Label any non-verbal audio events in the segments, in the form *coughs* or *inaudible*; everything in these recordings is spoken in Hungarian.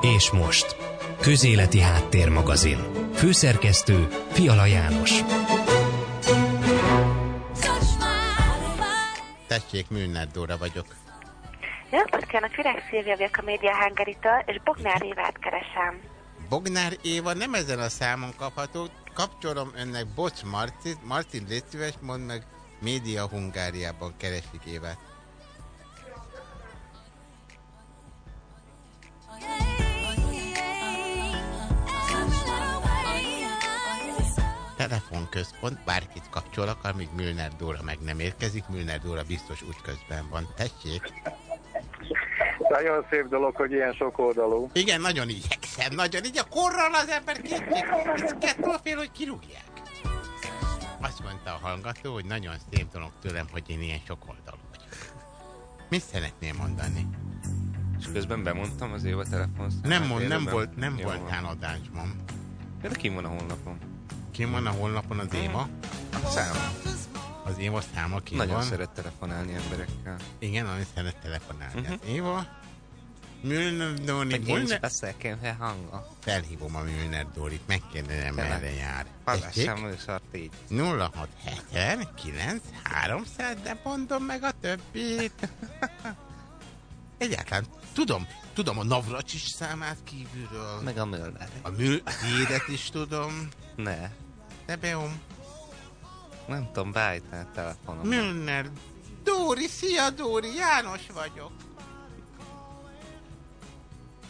És most. Közéleti Háttérmagazin. Főszerkesztő Fiala János. Tessék, Műnner Dóra vagyok. Jó napot kívánok, Virág Szilvia vagyok a Média Hungaritől, és Bognár Évát keresem. Bognár Éva nem ezen a számon kapható. Kapcsolom önnek Bocs Martin. Martin, légy szíves, mondd meg, Média Hungáriában keresik Évát. Telefonközpont, bárkit kapcsol akar, míg Mülner Dóra meg nem érkezik. Mülner Dóra biztos útközben van. Tessék! Nagyon szép dolog, hogy ilyen sok oldalú. Igen, nagyon igyekszem, nagyon így a korral az ember kétszik. Ez kettő fél, hogy kirúgják. Azt mondta a hallgató, hogy nagyon szép dolog tőlem, hogy én ilyen sok oldalú vagyok. Mit szeretném mondani? És közben bemondtam az Éva telefonszámát. Nem, mond, nem, volt, nem Jó voltál adásban. De kim van a honlapon? Kim van a honlapon az Éva? Szám. Az Éva száma ki Nagyon van? szeret telefonálni emberekkel. Igen, ami szeret telefonálni. Mhm. Uh-huh. Éva? Mülner Dóri, Hogy én is Mülner... beszélkem fel hanga. Felhívom a Mülner Dórit, megkérdezem, merre jár. Hallgassam műsort így. 0670 9 300, de mondom meg a többit. *laughs* Egyáltalán tudom, tudom a Navracsis számát kívülről. Meg a Müller. A tiédet is tudom. Ne. De beom. Nem tudom, beállítani a telefonom. Mülner. Dóri, szia Dóri, János vagyok.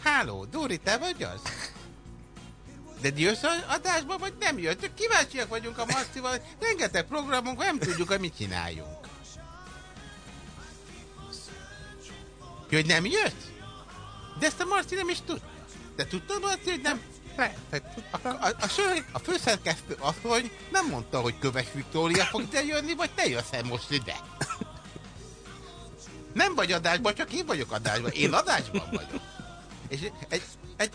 Háló, Dóri, te vagy az? De jössz az adásba, vagy nem jössz? Csak kíváncsiak vagyunk a Marcival, rengeteg programunk, nem tudjuk, hogy mit csináljunk. Hogy nem jössz? De ezt a Marci nem is tud. Te tudtad, Marci, hogy nem... A, a, a, sör, a főszerkesztő nem mondta, hogy Köves Viktória fog ide jönni, vagy te jössz el most ide. Nem vagy adásban, csak én vagyok adásban. Én adásban vagyok. És egy, egy,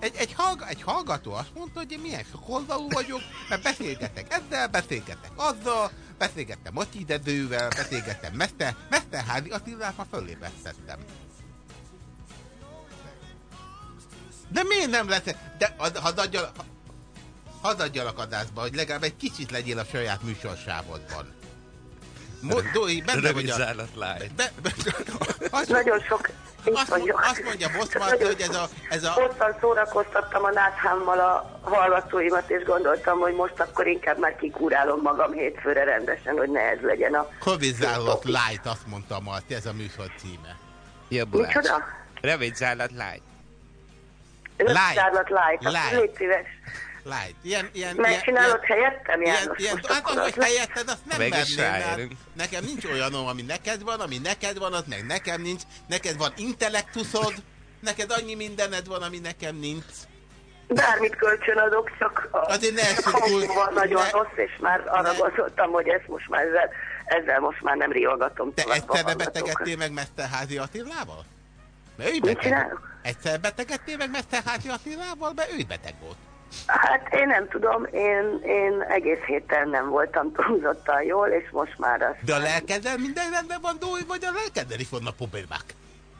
egy, egy, hallga, egy hallgató azt mondta, hogy én milyen sokoldalú vagyok, mert beszélgetek ezzel, beszélgetek azzal, beszélgettem Matyi Dedővel, beszélgettem Mester, Mesterházi Attilával fölé beszéltem. De miért nem lesz? De ad- hadd adjalak, ha- hadd adjalak adásba, hogy legalább egy kicsit legyél a saját műsorsávodban. Dói, benne vagy a... Be, be, azt, Nagyon sok azt, vagyok. azt mondja Bosz Csak Marti, nagyon hogy ez a, ez a... Ottan szórakoztattam a náthámmal a hallgatóimat, és gondoltam, hogy most akkor inkább már kikúrálom magam hétfőre rendesen, hogy ne ez legyen a... Covid zárlat light, azt mondta Marti, ez a műsor címe. Jabbulás. Micsoda? Rövid zárlat live. Röpzárlat light. Light. Légy szíves. Light. Ilyen, ilyen, Megcsinálod helyettem, ilyen, János? ilyen, most hát az, hogy helyetted, azt nem merném. Nekem nincs olyan, ami neked van, ami neked van, az meg nekem nincs. Neked van intellektuszod, neked annyi mindened van, ami nekem nincs. Bármit kölcsönadok, csak a Azért ne hangom túl- van nagyon ne- rossz, és már arra ne- gondoltam, hogy ezt most már ezzel, ezzel most már nem riogatom Te egyszerre betegedtél meg Mesterházi Attilával? Mert ő Mit beteg. csinálok? Egyszer betegedtél meg Mesterházi Attilával, mert ő beteg volt. Hát én nem tudom, én, én egész héten nem voltam túlzottan jól, és most már az. De a lelkeddel minden rendben van, Dói, vagy a lelkeddel is vannak problémák?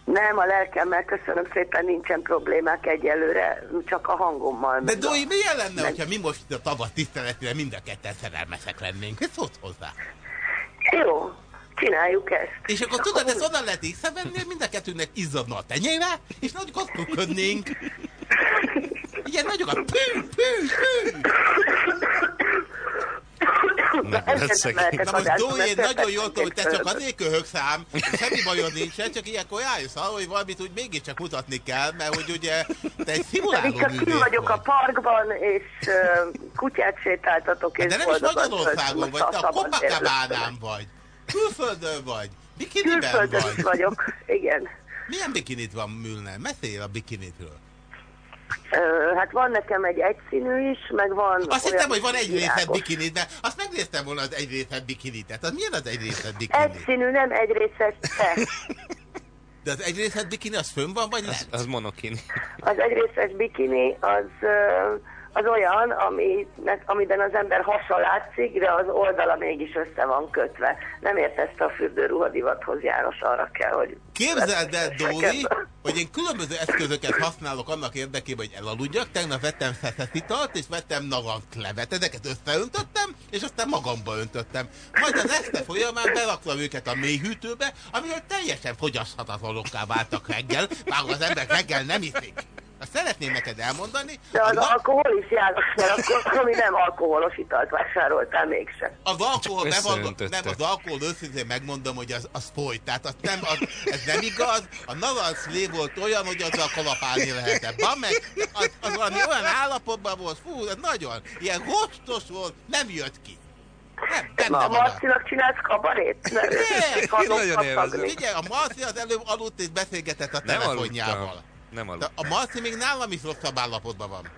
Nem, a lelkemmel köszönöm szépen, nincsen problémák egyelőre, csak a hangommal. De Dói, milyen lenne, meg- hogyha mi most a tavat tiszteletére mind a ketten szerelmesek lennénk? Mit szólsz hozzá? Jó, csináljuk ezt. És akkor tudod, ezt oda lehet észrevenni, mind a kettőnek izzadna a tenyére, és nagyokat köködnénk. Igen, nagyokat. Pű, pű, pű. Ez nem lehetek Na most Dói, nagyon jól tudom, hogy te csak azért köhögsz ám, semmi bajod nincsen, csak ilyenkor rájössz arra, hogy valamit úgy mégiscsak mutatni kell, mert hogy ugye te egy szimuláló csak ki vagyok a vagy. parkban, és uh, kutyát sétáltatok, és De nem is Magyarországon vagy, a te a Copacabánán vagy. Külföldön vagy. Bikiniben Külföldön is vagy. vagyok, igen. Milyen bikinit van Mülner? Meséljél a bikinitről. Ö, hát van nekem egy egyszínű is, meg van Azt olyan hittem, hogy van egy részed virágos. bikinit, de azt megnéztem volna az egy részed bikinitet. Az milyen az egy részed bikini? Egyszínű, nem egy részes, te. *laughs* De az egy részed bikini az fönn van, vagy Az, lent? az monokini. Az egyrészes bikini az, ö, az olyan, ami, amiben az ember hasa látszik, de az oldala mégis össze van kötve. Nem ért ezt a fürdőruhadivathoz, János, arra kell, hogy... Képzeld el, Dóri, hogy én különböző eszközöket használok annak érdekében, hogy elaludjak. Tegnap vettem szeszeszitalt, és vettem naranclevet. Ezeket összeöntöttem, és aztán magamba öntöttem. Majd az este folyamán beraktam őket a mélyhűtőbe, amivel teljesen fogyaszthatatlanokká váltak reggel, bár az ember reggel nem iszik. Azt szeretném neked elmondani. De az nap- alkohol is János, mert akkor ami nem alkoholos italt vásároltál mégsem. Az alkohol bevallom, nem, az alkohol őszintén megmondom, hogy az, az folyt. Tehát az nem, az, ez nem igaz. A narancs volt olyan, hogy azzal kalapálni lehetett. Van meg, az, az valami olyan állapotban volt, fú, ez nagyon, ilyen rostos volt, nem jött ki. Nem, Na, a van. Marcinak csinálsz kabarét? Ne, nagyon élvezem. Figyelj, a Marci az előbb aludt és beszélgetett a Nem telefonjával. Nem De aludtam. a Marci még nálam is rosszabb állapotban van.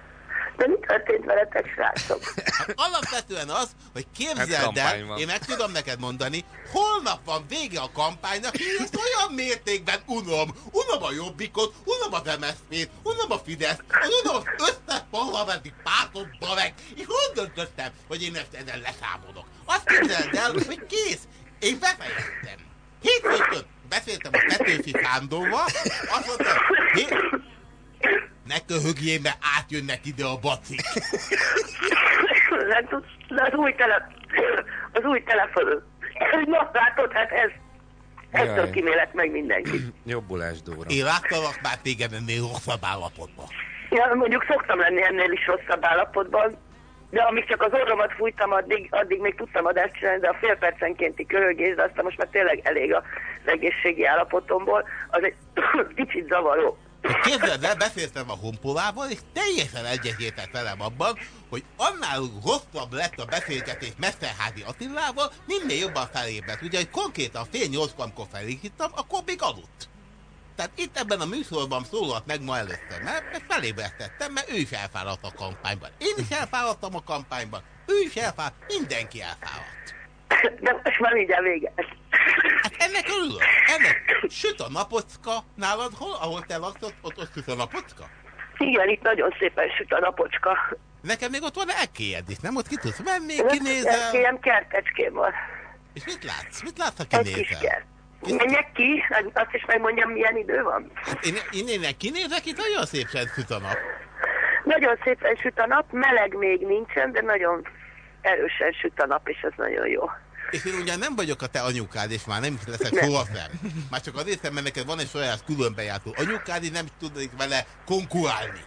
De mi történt veletek, srácok? Hát alapvetően az, hogy Hát képzeld el, kampány van. én meg tudom neked mondani, holnap van vége a kampánynak, én ezt olyan mértékben unom. Unom a Jobbikot, unom az MSZP-t, unom a Fidesz, unom az összes parlamenti pártot, meg. És hol döntöttem, hogy én ezt ezen leszámolok? Azt képzeld el, hogy kész. Én befejeztem. Hétfőn beszéltem a Petőfi Sándorral, azt mondtam, hé, ne köhögjél, mert átjönnek ide a bacik. De az új tele... Az új telefon. Na, látod, hát ez... Ettől Jaj. kimélek meg mindenki. Jobbulás, Dóra. Én láttalak már téged ennél rosszabb állapotban. Ja, mondjuk szoktam lenni ennél is rosszabb állapotban, de amíg csak az orromat fújtam, addig, addig még tudtam adást csinálni, de a fél percenkénti köhögés, de aztán most már tényleg elég az egészségi állapotomból, az egy *coughs* kicsit zavaró. Képzeld el, beszéltem a honpolával, és teljesen egyetértett velem abban, hogy annál rosszabb lett a beszélgetés Mesterházi Attilával, minél jobban felébredt. Ugye, hogy konkrétan fél nyolckor, amikor felhívtam, akkor még aludt. Tehát itt ebben a műsorban szólalt meg ma először, mert mert felébresztettem, mert ő is elfáradt a kampányban. Én is elfáradtam a kampányban, ő is elfáradt, mindenki elfáradt. De most már mindjárt vége. Hát ennek örülök. Ennek süt a napocka nálad, hol, ahol te laksz, ott, ott süt a napocka? Igen, itt nagyon szépen süt a napocska. Nekem még ott van elkéjed is, nem? Ott ki tudsz menni, kinézel. ilyen kertecském van. És mit látsz? Mit látsz, ha Egy kis kinézel? kert. Menjek ki, azt is megmondjam, milyen idő van. Hát én, én kinézek, itt nagyon szépen süt a nap. Nagyon szépen süt a nap, meleg még nincsen, de nagyon erősen süt a nap, és ez nagyon jó. És én ugyan nem vagyok a te anyukád, és már nem leszek Nem. soha sem. Már csak azért, mert neked van egy saját különbejártó anyukád, és nem tudnék vele konkurálni.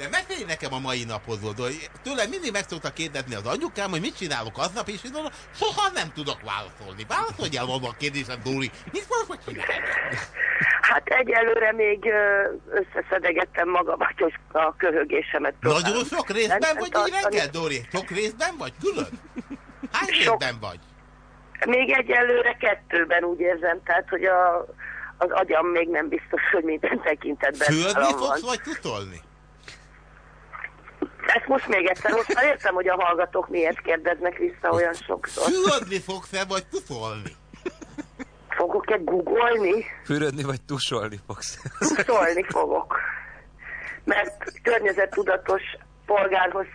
De mesélj nekem a mai napodról, hogy tőlem mindig meg szoktak kérdezni az anyukám, hogy mit csinálok aznap, és én mondom, soha nem tudok válaszolni. Válaszolj el a kérdésem, Dóri. Mit fogok csinálni? Hát egyelőre még összeszedegettem magamat, hogy a köhögésemet próbálom Nagyon sok részben vagy így tartani. reggel, Dóri? Sok részben vagy? Külön? Hány Sok. részben vagy? Még egyelőre kettőben úgy érzem, tehát hogy a, az agyam még nem biztos, hogy minden tekintetben Fülni fogsz, vagy tutolni? Ezt most még egyszer, most már értem, hogy a hallgatók miért kérdeznek vissza olyan sokszor. Fülödni fogsz-e, vagy tutolni? Fogok-e googolni? Fürödni vagy tusolni fogsz? Szólni fogok. Mert környezettudatos polgárhoz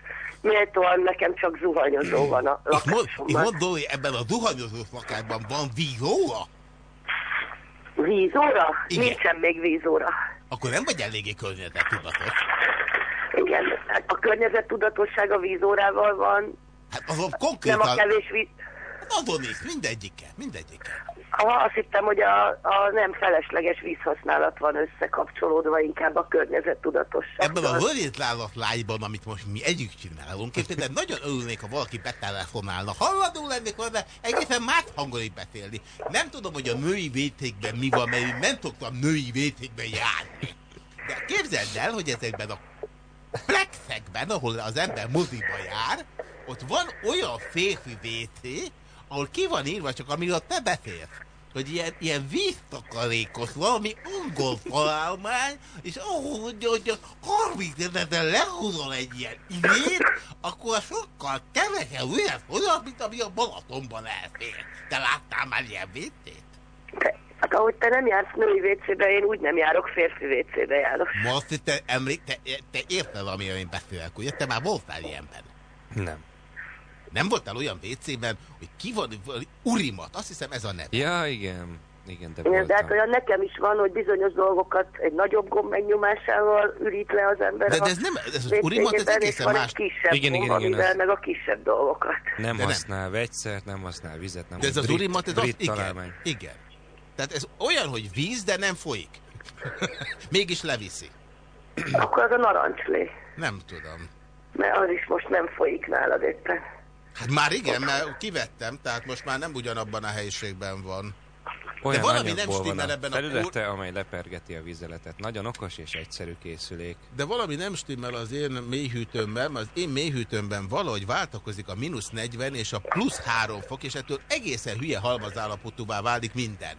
méltóan nekem csak zuhanyozó van a És mond, és lakásomban. mond Dóri, ebben a zuhanyozós lakásban van vízóra? Vízóra? Igen. Nincsen még vízóra. Akkor nem vagy eléggé környezettudatos. Igen, hát a környezettudatosság a vízórával van, Hát azon nem a konkrétan, kevés víz... hát azon is, mindegyike, mindegyike. Aha, azt hittem, hogy a, a nem felesleges vízhasználat van összekapcsolódva inkább a környezettudatosság. Ebben a rövidlálat lágyban, amit most mi együtt csinálunk, én például nagyon örülnék, ha valaki betelefonálna. Halladó lennék volna, egészen más hangon így beszélni. Nem tudom, hogy a női vétékben mi van, mert én nem szoktam női vétékben járni. De képzeld el, hogy ezekben a plexekben, ahol az ember moziba jár, ott van olyan férfi vété, ahol ki van írva, csak amiről te beszélsz, hogy ilyen, ilyen víztakarékos, valami angol találmány, és mondja, hogy a 30 ezeren lehúzol egy ilyen igét, akkor sokkal kevesebb üres olyan, mint ami a Balatonban elfér. Te láttál már ilyen vétét? Ahogy te nem jársz női WC-be, én úgy nem járok férfi WC-be járok. Most te, emlék, te, te érted, amiről én beszélek, ugye? Te már voltál ilyenben. Nem. Nem voltál olyan WC-ben, hogy ki van, urimat, azt hiszem ez a neve. Ja, igen. Igen, de Igen, de hát olyan nekem is van, hogy bizonyos dolgokat egy nagyobb gomb megnyomásával ürít le az ember. De, de ez nem, ez az urimat, ez és egészen van más. egy kisebb Igen, gomb, igen, igen, az- meg a kisebb dolgokat. Nem De nem. használ vegyszert, nem használ vizet, nem De ez az urimat, ez az, igen, igen. Tehát ez olyan, hogy víz, de nem folyik. *laughs* Mégis leviszi. Akkor az a narancslé. Nem tudom. Mert az is most nem folyik nálad éppen. Hát már igen, mert kivettem, tehát most már nem ugyanabban a helyiségben van. Olyan valami nem stimmel ebben a felülete, amely lepergeti a vizeletet. Nagyon okos és egyszerű készülék. De valami nem stimmel az én mélyhűtőmben, mert az én mélyhűtőmben valahogy váltakozik a mínusz 40 és a plusz 3 fok, és ettől egészen hülye halmazállapotúvá válik minden.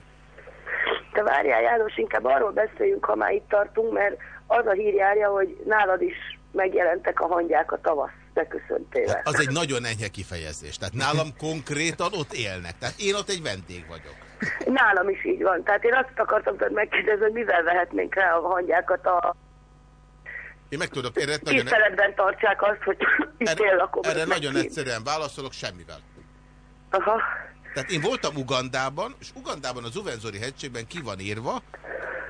Te várjál, János, inkább arról beszéljünk, ha már itt tartunk, mert az a hír járja, hogy nálad is megjelentek a hangyák a tavasz beköszöntével. Hát az egy nagyon enyhe kifejezés. Tehát nálam konkrétan ott élnek. Tehát én ott egy vendég vagyok. Nálam is így van. Tehát én azt akartam tőled megkérdezni, hogy mivel vehetnénk rá a hangyákat a Én meg tudok, erre nagyon, tiszteletben tartsák azt, hogy itt él erre, lakom. erre nagyon egyszerűen válaszolok, semmivel. Aha. Tehát én voltam Ugandában, és Ugandában az Uvenzori hegységben ki van írva,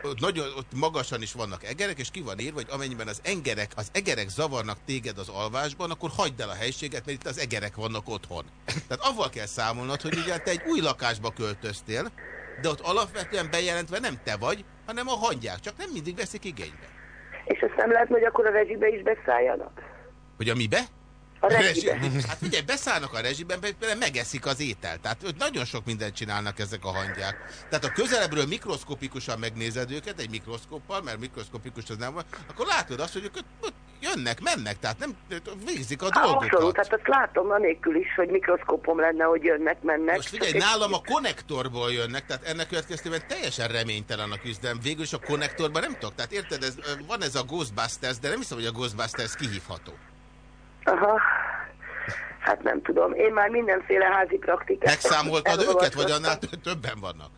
ott, nagyon, ott magasan is vannak egerek, és ki van írva, hogy amennyiben az engerek, az egerek zavarnak téged az alvásban, akkor hagyd el a helységet, mert itt az egerek vannak otthon. Tehát avval kell számolnod, hogy ugye te egy új lakásba költöztél, de ott alapvetően bejelentve nem te vagy, hanem a hangyák, csak nem mindig veszik igénybe. És ezt nem lehet, hogy akkor a rezsibe is beszálljanak? Hogy a mibe? A rezsibe. Hát figyelj, beszállnak a rezsiben, megeszik az ételt. Tehát nagyon sok mindent csinálnak ezek a hangyák. Tehát ha közelebbről mikroszkopikusan megnézed őket, egy mikroszkoppal, mert mikroszkopikus az nem van, akkor látod azt, hogy ők ott jönnek, mennek, tehát nem végzik a Há, abszolút, dolgokat. hát azt látom anélkül is, hogy mikroszkópom lenne, hogy jönnek, mennek. Most figyelj, nálam a konnektorból jönnek, tehát ennek következtében teljesen reménytelen a küzdelem. Végül is a konnektorban nem tudok. Tehát érted, ez, van ez a Ghostbusters, de nem hiszem, hogy a Ghostbusters kihívható. Aha. Hát nem tudom. Én már mindenféle házi praktikát... Megszámoltad őket, vagy annál tö- többen vannak?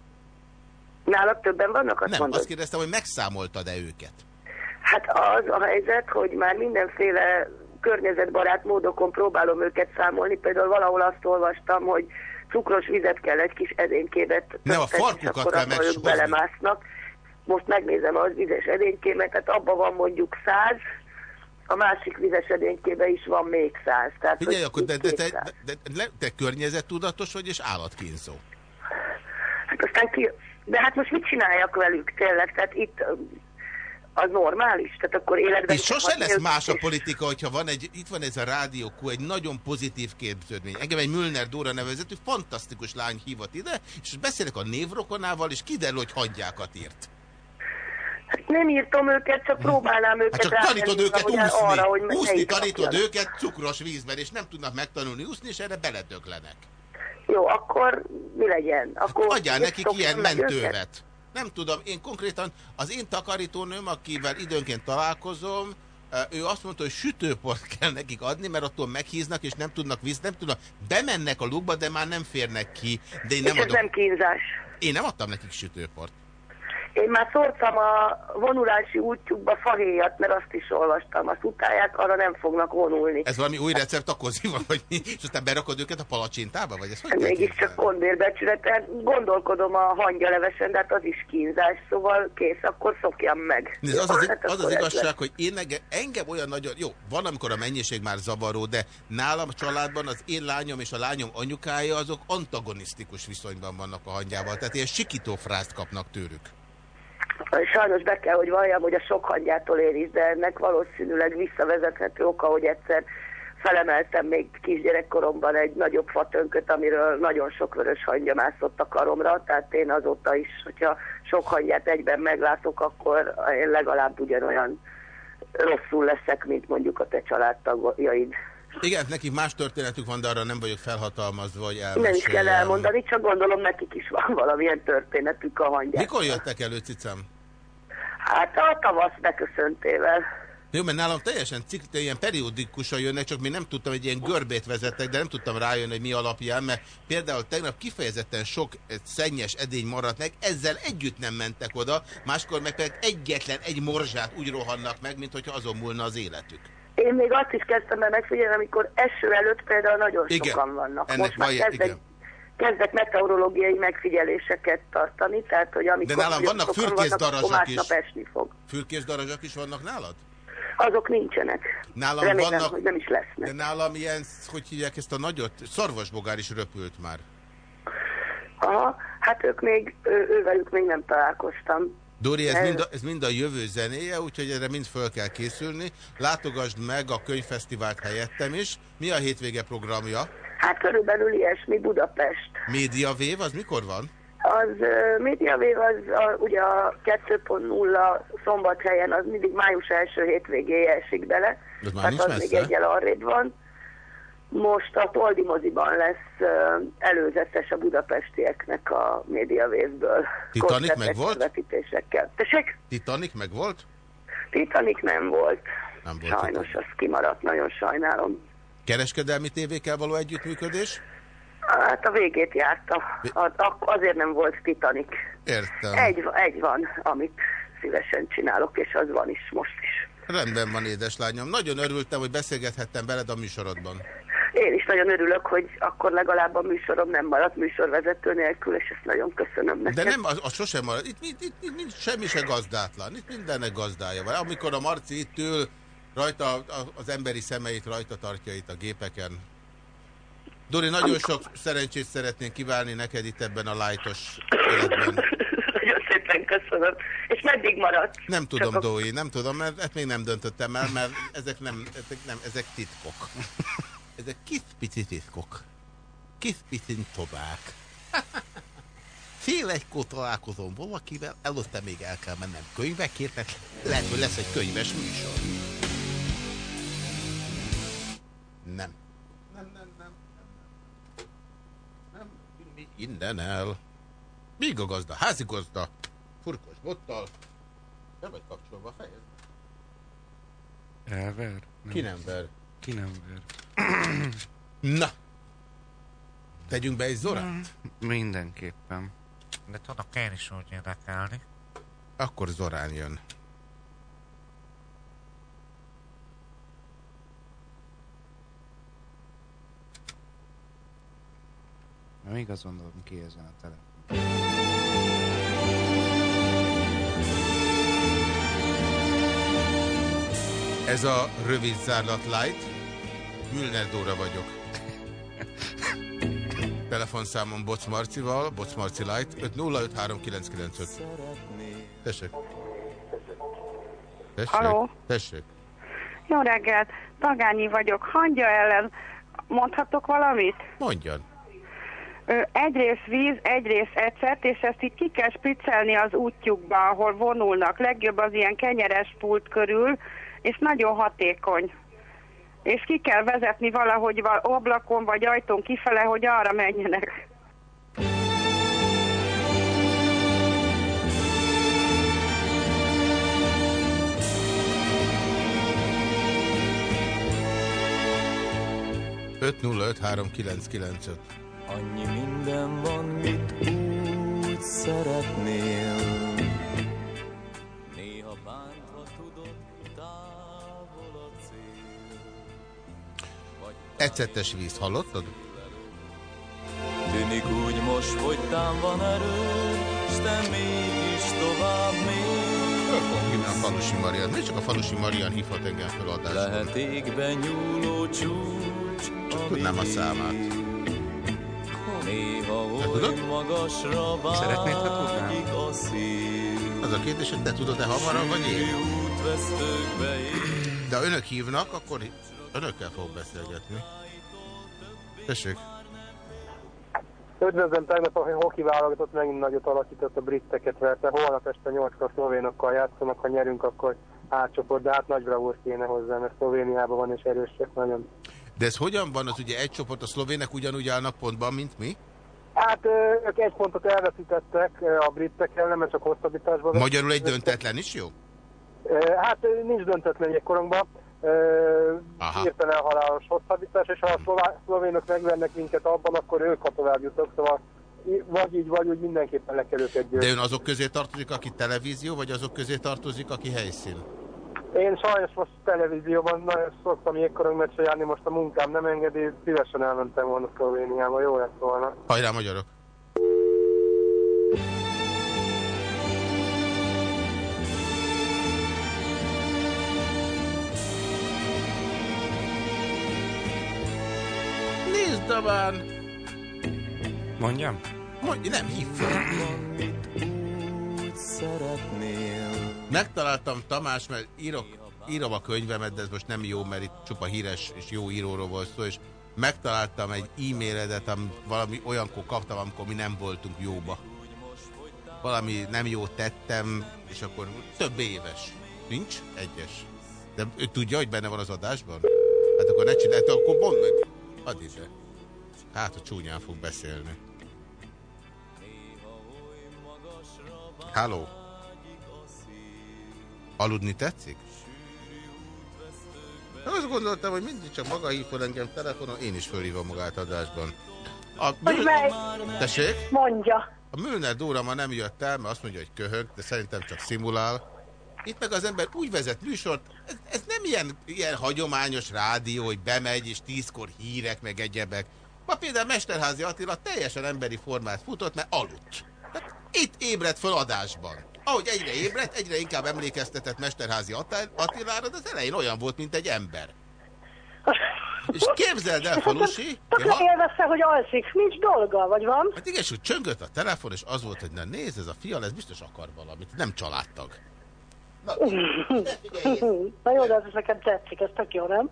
Nálad többen vannak, azt Nem, mondod? azt kérdeztem, hogy megszámoltad-e őket? Hát az a helyzet, hogy már mindenféle környezetbarát módokon próbálom őket számolni. Például valahol azt olvastam, hogy cukros vizet kell egy kis edénykébe Nem, a farkukat kell meghozni. belemásznak. Most megnézem az vizes edénykémet, tehát abban van mondjuk 100, a másik vizes edénykébe is van még 100. Tehát, Figyelj, akkor de, de, te, 200. de, de, te környezettudatos vagy és állatkínzó. Hát aztán ki... De hát most mit csináljak velük tényleg? Tehát itt az normális? Tehát akkor életben... És sose lesz más a politika, hogyha van egy, itt van ez a Rádió Q, egy nagyon pozitív képződmény. Engem egy Müllner Dóra nevezetű fantasztikus lány hívott ide, és beszélek a névrokonával, és kiderül, hogy hagyjákat írt. Hát nem írtam őket, csak próbálnám őket Hát csak tanítod őket úszni. arra, hogy úszni tanítod őket cukros vízben, és nem tudnak megtanulni úszni, és erre beledöglenek. Jó, akkor mi legyen? Akkor Adjál nekik ilyen meg őket? mentővet. Nem tudom, én konkrétan az én takarítónőm, akivel időnként találkozom, eh, ő azt mondta, hogy sütőport kell nekik adni, mert attól meghíznak, és nem tudnak víz, nem tudnak. Bemennek a lukba, de már nem férnek ki. De én És nem, ez adok, nem kínzás. én nem adtam nekik sütőport. Én már szórtam a vonulási útjukba fahéjat, mert azt is olvastam. Azt utálják, arra nem fognak vonulni. Ez valami új recept a kozival, vagy mi? És aztán berakod őket a palacsintába? Vagy ez hogy kell mégiscsak képzelni? kondérbecsület. Tehát Gondolkodom a hangyalevesen, de hát az is kínzás, szóval kész, akkor szokjam meg. Nézd, az, az, Hát az, az igazság, lesz. hogy én engem, engem olyan nagyon... Jó, van, amikor a mennyiség már zavaró, de nálam a családban az én lányom és a lányom anyukája azok antagonisztikus viszonyban vannak a hangyával. Tehát ilyen sikító frászt kapnak tőlük. Sajnos be kell, hogy valljam, hogy a sok hangyától ér de ennek valószínűleg visszavezethető oka, hogy egyszer felemeltem még kisgyerekkoromban egy nagyobb fatönköt, amiről nagyon sok vörös hangya mászott a karomra, tehát én azóta is, hogyha sok hangyát egyben meglátok, akkor én legalább ugyanolyan rosszul leszek, mint mondjuk a te családtagjaid. Igen, nekik más történetük van, de arra nem vagyok felhatalmazva, hogy elmeséljem. Nem is kell elmondani, csak gondolom nekik is van valamilyen történetük a hangyák. Mikor jöttek elő, cicem? Hát a tavasz beköszöntével. Jó, mert nálam teljesen cikk, ilyen periódikusan jönnek, csak még nem tudtam, hogy ilyen görbét vezettek, de nem tudtam rájönni, hogy mi alapján, mert például tegnap kifejezetten sok eh, szennyes edény maradt meg, ezzel együtt nem mentek oda, máskor meg pedig egyetlen egy morzsát úgy rohannak meg, mint hogyha azon múlna az életük. Én még azt is kezdtem el megfigyelni, amikor eső előtt például nagyon Igen. sokan vannak. Ennek Most már kezdek, igen. kezdek meteorológiai megfigyeléseket tartani, tehát hogy amikor De nálam vannak fürkészdarazsak is. esni fog. Fürkésdarazsak is vannak nálad? Azok nincsenek. Nálam Remélem, vannak- hogy nem is lesznek. De nálam ilyen, hogy hívják ezt a nagyot, szarvasbogár is röpült már. Aha, hát ők még, ő, ővelük még nem találkoztam. Dori, ez Ez- mind, a, ez mind a jövő zenéje, úgyhogy erre mind föl kell készülni. Látogasd meg a könyvfesztivált helyettem is. Mi a hétvége programja? Hát körülbelül ilyesmi Budapest. Média Wave, az mikor van? Az uh, MediaWave az a, ugye a 2.0 szombathelyen, az mindig május első hétvégéje esik bele. Az már hát nincs az messze. még egyel arrébb van. Most a Toldi moziban lesz előzetes a budapestieknek a MediaWave-ből. Titanic meg volt? Tessék? Titanic meg volt? Titanic nem volt. Nem volt Sajnos Titanic. az kimaradt, nagyon sajnálom. Kereskedelmi tévékkel való együttműködés? Hát a végét járta. Azért nem volt Titanic. Értem. Egy, egy van, amit szívesen csinálok, és az van is most is. Rendben van, édeslányom. Nagyon örültem, hogy beszélgethettem veled a műsorodban. Én is nagyon örülök, hogy akkor legalább a műsorom nem maradt műsorvezető nélkül, és ezt nagyon köszönöm neked. De nem, az, az sosem marad. Itt, itt, itt, itt, itt semmi se gazdátlan. Itt mindennek gazdája van. Amikor a Marci itt ül, rajta az emberi szemeit rajta tartja itt a gépeken. Dori, nagyon sok szerencsét szeretnénk kívánni neked itt ebben a lájtos életben. *laughs* nagyon szépen köszönöm. És meddig maradt? Nem tudom, Csak Dói, nem tudom, mert ezt még nem döntöttem el, mert ezek nem, ezek, nem, ezek titkok. Ezek kis pici titkok. Kis pici tobák. *laughs* Fél egykor találkozom valakivel, előtte még el kell mennem könyvekért, mert lehet, hogy lesz egy könyves műsor. Nem. Nem, nem, nem. Nem, mi innen el. Míg a gazda, házi gazda, furkos bottal, nem vagy kapcsolva, fejezd. Elver? Ki nem ver? Ki nem ver? Na! Tegyünk be egy Zorát? Mindenképpen. De tudok én is úgy énekelni. Akkor Zorán jön. Azt gondolom ki ezen a telefon. Ez a rövid zárlat light. Müller Dóra vagyok. Telefonszámom Boc Marcival, Boc Marci Light, 5053995. Tessék. Tessék. Halló? Tessék. Jó reggelt, Tagányi vagyok. Hangja ellen mondhatok valamit? Mondjan. Ö, egyrészt víz, egyrészt ecet, és ezt itt ki kell spriccelni az útjukba, ahol vonulnak. Legjobb az ilyen kenyeres pult körül, és nagyon hatékony. És ki kell vezetni valahogy val- ablakon vagy ajtón kifele, hogy arra menjenek. Annyi Ecetes víz, hallottad? tűnik úgy most, hogy tám van erő, s te mégis tovább hívni a Falusi Marian. Miért csak a Falusi Marian hívhat engem fel adásra? Lehet égben nyúló csúcs, Csak tudnám a számát. Néha oly magasra vágyik a szív. Az a kérdés, hogy te tudod-e hamarabb, vagy én? De ha önök hívnak, akkor önökkel fog beszélgetni. Tessék. Üdvözlöm, tegnap a hoki válogatott megint nagyot alakított a britteket verte. Holnap este 8 a szlovénokkal játszanak, ha nyerünk, akkor átcsoport, de hát nagy bravúr kéne hozzá, mert Szlovéniában van és erősek nagyon. De ez hogyan van? Az ugye egy csoport, a szlovének ugyanúgy állnak pontban, mint mi? Hát ők egy pontot elveszítettek a britek ellen, mert csak hosszabbításban. Magyarul egy döntetlen is jó? Hát nincs döntetlen. Ö, Aha. Hirtelen halálos hosszabbítás, és ha a szlovénok megvernek minket abban, akkor ők ha tovább jutok, szóval vagy így, vagy úgy mindenképpen le kell őket De győzni. ön azok közé tartozik, aki televízió, vagy azok közé tartozik, aki helyszín? Én sajnos most televízióban nagyon szoktam jégkorong meccsre járni, most a munkám nem engedi, szívesen elmentem volna Szlovéniába, jó lett volna. Hajrá, magyarok! Daván! Mondjam? Mondj, nem, hív fel. Megtaláltam Tamás, mert írok, írom a könyvemet, de ez most nem jó, mert itt csupa híres és jó íróról volt szó, és megtaláltam egy e-mailedet, amit valami olyankor kaptam, amikor mi nem voltunk jóba. Valami nem jót tettem, és akkor több éves. Nincs? Egyes. De ő tudja, hogy benne van az adásban? Hát akkor ne csinálj, hát akkor mondd meg. Add ide. Hát, a csúnyán fog beszélni. Halló? Aludni tetszik? Azt gondoltam, hogy mindig csak maga hív fel engem telefonon, én is fölhívom magát adásban. A Mül... Tessék? Mondja. A Mülner Dóra ma nem jött el, mert azt mondja, hogy köhög, de szerintem csak szimulál. Itt meg az ember úgy vezet műsort, ez, ez nem ilyen, ilyen hagyományos rádió, hogy bemegy és tízkor hírek meg egyebek. Ma például Mesterházi Attila teljesen emberi formát futott, mert aludt. Tehát itt ébredt föl adásban. Ahogy egyre ébredt, egyre inkább emlékeztetett Mesterházi Attil- Attilára, de az elején olyan volt, mint egy ember. És képzeld el, Falusi, én ha- élvezte, hogy alszik. Nincs dolga, vagy van? Hát igen, és úgy csöngött a telefon, és az volt, hogy na nézd, ez a fial, ez biztos akar valamit, nem családtag. Na, *laughs* Na jó, de ez nekem tetszik, ez tök jó, nem?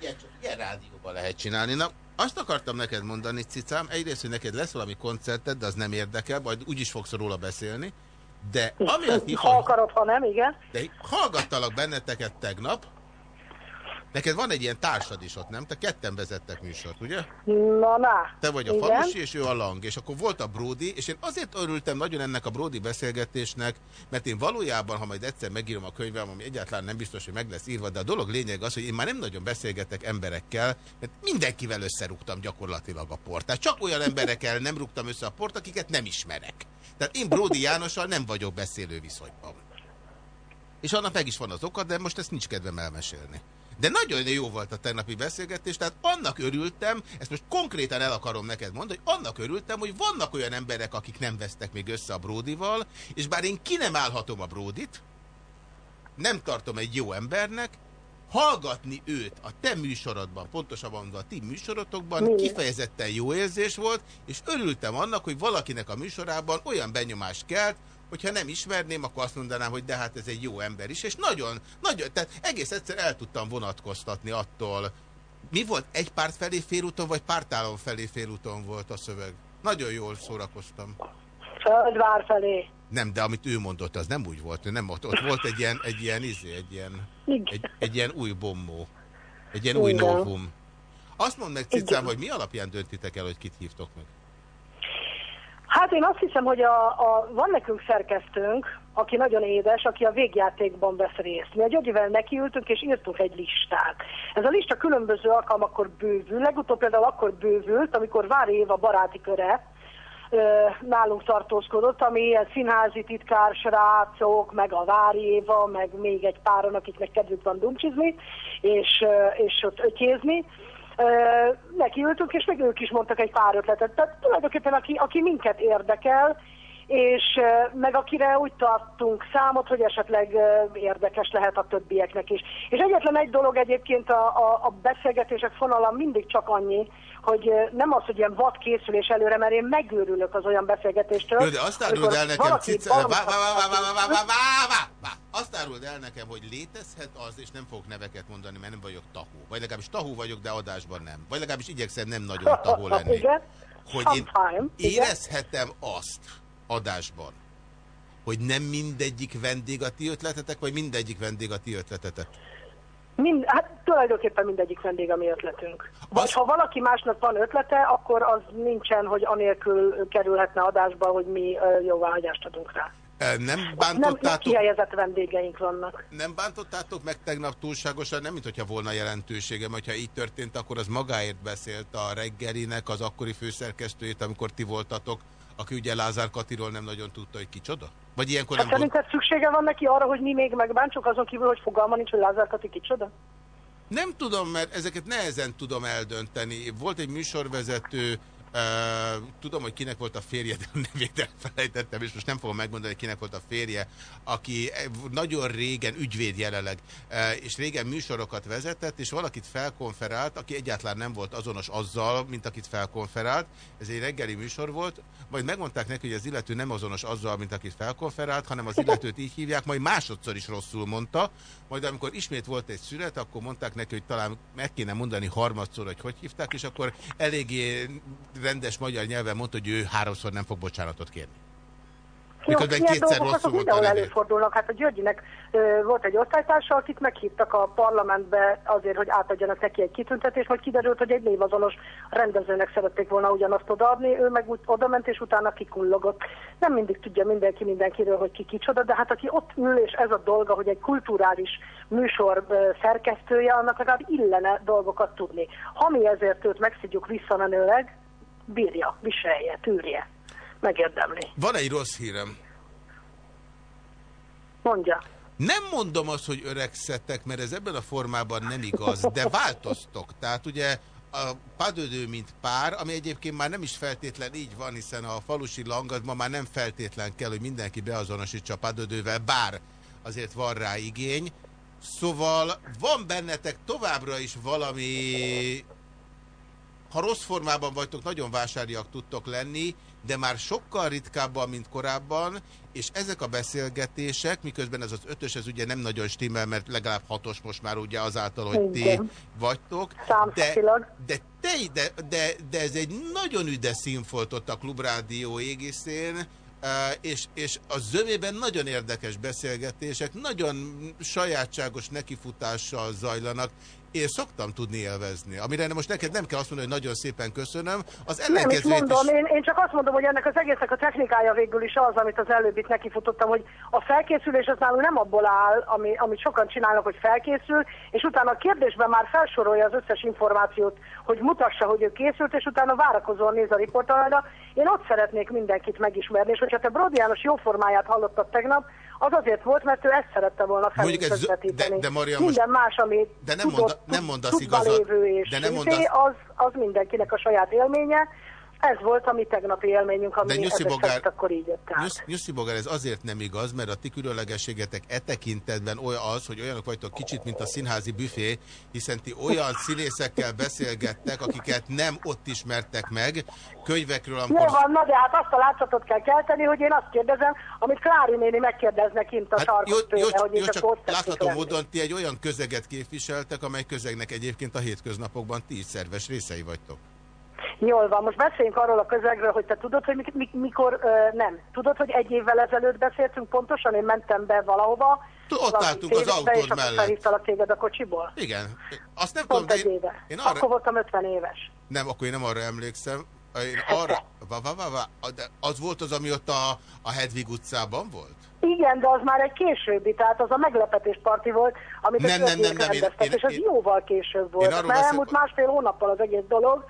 ilyen, ilyen rádióban lehet csinálni. Na, azt akartam neked mondani, cicám, egyrészt, hogy neked lesz valami koncerted, de az nem érdekel, majd úgyis fogsz róla beszélni. De amiatt Ha akarod, ha nem, igen. de hallgattalak benneteket tegnap, neked van egy ilyen társad is ott, nem? Te ketten vezettek műsort, ugye? Na, na. Te vagy a igen. falusi, és ő a lang. És akkor volt a Brody, és én azért örültem nagyon ennek a Brody beszélgetésnek, mert én valójában, ha majd egyszer megírom a könyvem, ami egyáltalán nem biztos, hogy meg lesz írva, de a dolog lényeg az, hogy én már nem nagyon beszélgetek emberekkel, mert mindenkivel összerúgtam gyakorlatilag a port. Tehát csak olyan emberekkel nem rúgtam össze a port, akiket nem ismerek. Tehát én Brody Jánossal nem vagyok beszélő viszonyban. És annak meg is van az oka, de most ezt nincs kedvem elmesélni. De nagyon jó volt a tegnapi beszélgetés, tehát annak örültem, ezt most konkrétan el akarom neked mondani, hogy annak örültem, hogy vannak olyan emberek, akik nem vesztek még össze a Bródival, és bár én ki nem állhatom a Bródit, nem tartom egy jó embernek, hallgatni őt a te műsorodban, pontosabban a ti műsorotokban Mi? kifejezetten jó érzés volt, és örültem annak, hogy valakinek a műsorában olyan benyomást kelt, hogyha nem ismerném, akkor azt mondanám, hogy de hát ez egy jó ember is, és nagyon, nagyon, tehát egész egyszer el tudtam vonatkoztatni attól. Mi volt, egy párt felé félúton, vagy pártállam felé félúton volt a szöveg? Nagyon jól szórakoztam. Földvár felé. Nem, de amit ő mondott, az nem úgy volt. Nem, ott, ott volt egy ilyen, egy ilyen, izé, egy ilyen, egy, egy ilyen új bombó. Egy ilyen új Igen. novum. Azt mondd meg, Cicám, hogy mi alapján döntitek el, hogy kit hívtok meg? Hát én azt hiszem, hogy a, a, van nekünk szerkesztőnk, aki nagyon édes, aki a végjátékban vesz részt. Mi a Györgyivel nekiültünk, és írtunk egy listát. Ez a lista különböző alkalmakkor bővül. Legutóbb például akkor bővült, amikor Vári Éva baráti köre ö, nálunk tartózkodott, ami ilyen színházi titkár srácok, meg a Vári Éva, meg még egy páron, akiknek kedvük van dumcsizni, és, ö, és ott ötyézni. Nekiültünk, és meg ők is mondtak egy pár ötletet. Tehát tulajdonképpen aki, aki minket érdekel, és meg akire úgy tartunk számot, hogy esetleg érdekes lehet a többieknek is. És egyetlen egy dolog egyébként a, a, a beszélgetések fonalan mindig csak annyi, hogy nem az, hogy ilyen vad készülés előre, mert én megőrülök az olyan beszélgetéstől. Jó, de azt áruld el nekem, Cica, vá, vá, vá, vá, vá, vá, vá, vá, vá. Azt áruld el nekem, hogy létezhet az, és nem fogok neveket mondani, mert nem vagyok tahó. Vagy legalábbis tahó vagyok, de adásban nem. Vagy legalábbis igyekszem nem nagyon tahó lenni. Igen. Hogy én érezhetem azt adásban, hogy nem mindegyik vendég a ti ötletetek, vagy mindegyik vendég a ti ötletetek. Mind, hát tulajdonképpen mindegyik vendég a mi ötletünk. Vagy ha valaki másnak van ötlete, akkor az nincsen, hogy anélkül kerülhetne adásba, hogy mi jóváhagyást adunk rá. Nem Nem, nem bántottátok, kihelyezett vendégeink vannak. nem bántottátok meg tegnap túlságosan, nem mint hogyha volna jelentősége, mert ha így történt, akkor az magáért beszélt a reggelinek, az akkori főszerkesztőjét, amikor ti voltatok, aki ugye Lázár Katiról nem nagyon tudta, hogy kicsoda? Vagy ilyenkor Hát nem szerinted szüksége van neki arra, hogy mi még megbántsuk, azon kívül, hogy fogalma nincs, hogy Lázár Kati kicsoda? Nem tudom, mert ezeket nehezen tudom eldönteni. Volt egy műsorvezető, tudom, hogy kinek volt a férje, de a nevét elfelejtettem, és most nem fogom megmondani, hogy kinek volt a férje, aki eh, nagyon régen, ügyvéd jelenleg, és régen műsorokat vezetett, és valakit felkonferált, aki egyáltalán nem volt azonos azzal, mint akit felkonferált. Ez egy reggeli műsor volt, majd megmondták neki, hogy az illető nem azonos azzal, mint akit felkonferált, hanem az illetőt így hívják, majd másodszor is rosszul mondta, majd amikor ismét volt egy szület, akkor mondták neki, hogy talán meg kéne mondani harmadszor, hogy hogy hívták, és akkor eléggé rendes magyar nyelven mondta, hogy ő háromszor nem fog bocsánatot kérni. Miközben ilyen kétszer dolgok rosszul mondta mindenhol előfordulnak. Hát a Györgyinek ö, volt egy osztálytársa, akit meghívtak a parlamentbe azért, hogy átadjanak neki egy kitüntetést, majd kiderült, hogy egy névazonos rendezőnek szerették volna ugyanazt odaadni, ő meg úgy odament, és utána kikullogott. Nem mindig tudja mindenki mindenkiről, hogy ki kicsoda, de hát aki ott ül, és ez a dolga, hogy egy kulturális műsor ö, szerkesztője, annak legalább illene dolgokat tudni. Ha mi ezért őt megszidjuk visszamenőleg, bírja, viselje, tűrje, megérdemli. Van egy rossz hírem. Mondja. Nem mondom azt, hogy öregszettek, mert ez ebben a formában nem igaz, de változtok. Tehát ugye a padödő, mint pár, ami egyébként már nem is feltétlen így van, hiszen a falusi lang az ma már nem feltétlen kell, hogy mindenki beazonosítsa a padödővel, bár azért van rá igény. Szóval van bennetek továbbra is valami ha rossz formában vagytok, nagyon vásáriak tudtok lenni, de már sokkal ritkábban, mint korábban, és ezek a beszélgetések, miközben ez az ötös, ez ugye nem nagyon stimmel, mert legalább hatos most már ugye azáltal, hogy ti vagytok, de, de, te, de, de, de ez egy nagyon üdes színfolt ott a Klubrádió égiszén, és, és a zömében nagyon érdekes beszélgetések, nagyon sajátságos nekifutással zajlanak. Én szoktam tudni élvezni. Amire most neked nem kell azt mondani, hogy nagyon szépen köszönöm. Az Nem is mondom, én, én csak azt mondom, hogy ennek az egésznek a technikája végül is az, amit az előbb itt nekifutottam, hogy a felkészülés az nálunk nem abból áll, ami, amit sokan csinálnak, hogy felkészül, és utána a kérdésben már felsorolja az összes információt, hogy mutassa, hogy ő készült, és utána várakozóan néz a riportalajra. Én ott szeretnék mindenkit megismerni, és hogyha te Brody János jó formáját hallottad tegnap, az azért volt, mert ő ezt szerette volna Mondjuk ez zö- közvetíteni. de- de Maria, Minden most- más, ami de nem tudott, monda- nem mondasz igazat, de nem izé, mondasz- az, az mindenkinek a saját élménye. Ez volt a mi tegnapi élményünk, ami De Nyuszi Bogár- akkor így jött át. Nyusz- Nyuszi Bogár, ez azért nem igaz, mert a ti különlegességetek e tekintetben olyan az, hogy olyanok vagytok kicsit, mint a színházi büfé, hiszen ti olyan *laughs* színészekkel beszélgettek, akiket nem ott ismertek meg, könyvekről, Jó amikor... van, na de hát azt a látszatot kell kelteni, hogy én azt kérdezem, amit Klári néni megkérdezne kint a Hát jó, sarkos jó, tőle, hogy jó, csak csak ott tetszik látható lenni. módon ti egy olyan közeget képviseltek, amely közegnek egyébként a hétköznapokban ti is szerves részei vagytok. Jól van, most beszéljünk arról a közegről, hogy te tudod, hogy mik, mik, mikor ö, nem. Tudod, hogy egy évvel ezelőtt beszéltünk pontosan, én mentem be valahova. Ott álltunk az autód mellett. felhívtalak téged a kocsiból. Igen. Azt nem Pont tudom, egy én, éve. én arra... Akkor voltam 50 éves. Nem, akkor én nem arra emlékszem. Én arra... Va, va, va, va, de az volt az, ami ott a, a Hedvig utcában volt? Igen, de az már egy későbbi, tehát az a meglepetésparti volt, amit Nem, nem, nem, nem, én- én- és az én- jóval később volt. Mert elmúlt másfél hónappal az egész dolog,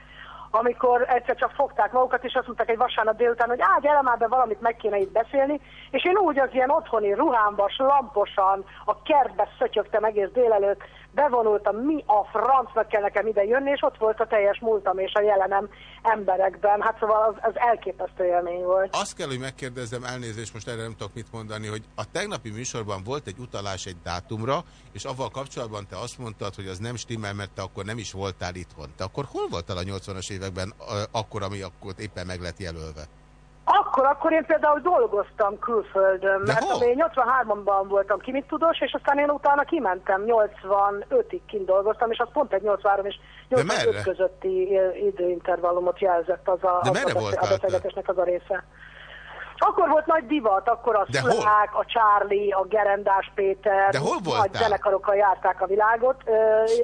amikor egyszer csak fogták magukat, és azt mondták egy vasárnap délután, hogy á, gyere már be, valamit meg kéne itt beszélni, és én úgy az ilyen otthoni ruhámba, slamposan, a kertbe szötyögtem egész délelőtt, bevonultam, mi a francnak kell nekem ide jönni, és ott volt a teljes múltam és a jelenem emberekben. Hát szóval az, az elképesztő élmény volt. Azt kell, hogy megkérdezzem, elnézést, most erre nem tudok mit mondani, hogy a tegnapi műsorban volt egy utalás egy dátumra, és avval kapcsolatban te azt mondtad, hogy az nem stimmel, mert te akkor nem is voltál itthon. Te akkor hol voltál a 80-as években, akkor, ami akkor éppen meg lett jelölve? Akkor, akkor én például dolgoztam külföldön, De mert én 83-ban voltam tudós, és aztán én utána kimentem, 85-ig kint dolgoztam, és az pont egy 83 és De 85 merre? közötti időintervallumot jelzett az a, De az a, a beszélgetésnek az a része. Akkor volt nagy divat, akkor a? Szulák, a Charlie, a Gerendás Péter, De hol nagy zenekarokkal járták a világot,